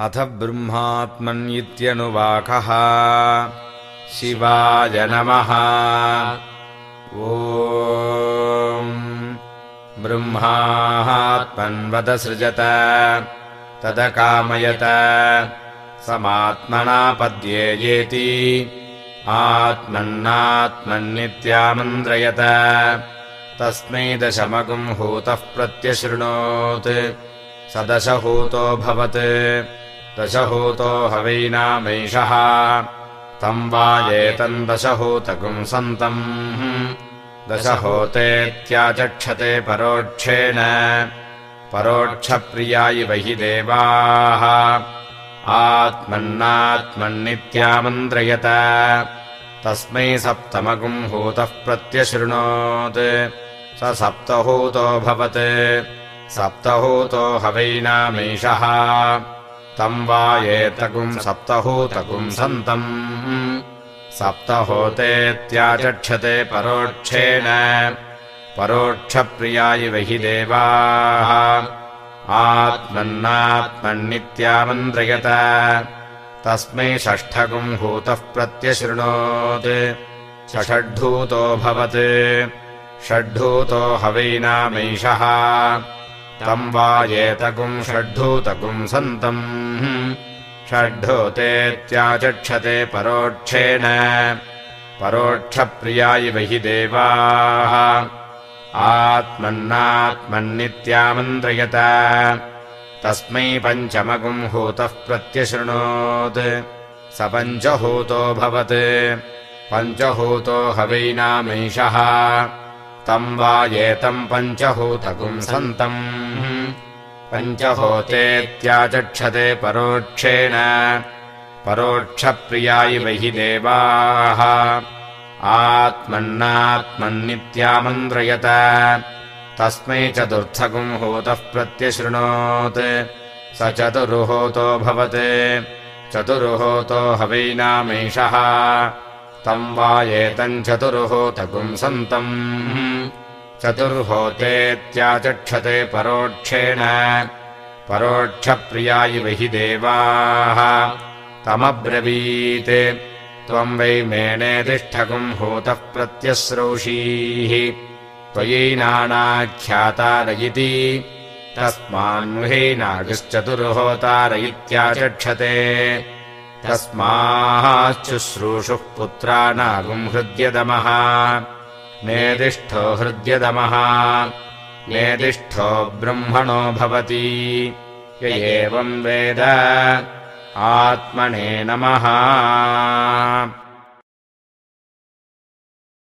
अथ ब्रह्मात्मन्यत्यनुवाकः शिवाय नमः। ओ ब्रह्मात्मन्वदसृजत तदकामयत समात्मनापद्येयेति आत्मन्नात्मन्नित्यामन्त्रयत तस्मै दशमगुम्हूतः प्रत्यशृणोत्। स दशहूतोऽभवत् दशहूतो हवैनामैषः तम् वा एतम् दशहूतकुम् सन्तम्। दशहोतेत्याचक्षते परोक्षेण। परोक्षप्रिया इव हि देवाः। आत्मन्नात्मन्नित्यामन्त्रयत। तस्मै सप्तमगुम्हूतः प्रत्यशृणोत्। स सप्तहूतोऽभवत् सप्तहूतो हवैनामीषः तम् वा एतकुम् सप्तहूतकुम् सन्तम्। सप्तहोतेत्याचक्षते परोक्षेण। परोक्षप्रिया इव हि देवाः। आत्मन्नात्मन्नित्यामन्त्रयत तस्मै षष्ठकुम् हूतः प्रत्यशृणोत्। षड्ढूतोऽभवत् षड्ढूतो हवैनामैषः तम् वा एतकुम् सन्तम्। षड्ढूतेत्याचक्षते परोक्षेण। परोक्षप्रिया इव हि देवाः। आत्मन्नात्मन्नित्यामन्त्रयत तस्मै पञ्चमगुम् हूतः प्रत्यशृणोत्। स पञ्चहूतोऽभवत् पञ्चहूतो हवैनामैषः तम् वा एतम् पञ्चहूतकुम् सन्तम्। पञ्चहोतेत्याचक्षते परोक्षेण। परोक्षप्रिया इव हि देवाः। आत्मन्नात्मन्नित्यामन्त्रयत तस्मै चतुर्थकुम् हूतः प्रत्यशृणोत्। स चतुर्होतोऽभवत् चतुर्होतो हवैनामेषः तम् वा एतम् चतुर्होतकुम् सन्तम्। चतुर्होतेत्याचक्षते परोक्षेण। परोक्षप्रिया इव हि देवाः। तमब्रवीत्। त्वम् वै मेनेतिष्ठकुम् हूतः प्रत्यस्रौषीः। त्वयैनानाख्यातारयिति तस्मान्मुहैनागश्चतुर्होतारयित्याचक्षते तस्माश्चुश्रूषुः पुत्रानागुम् हृद्यदमः। नेदिष्ठो हृद्यदमः। नेदिष्ठो ब्रह्मणो भवति। य एवम् वेद। आत्मने नमः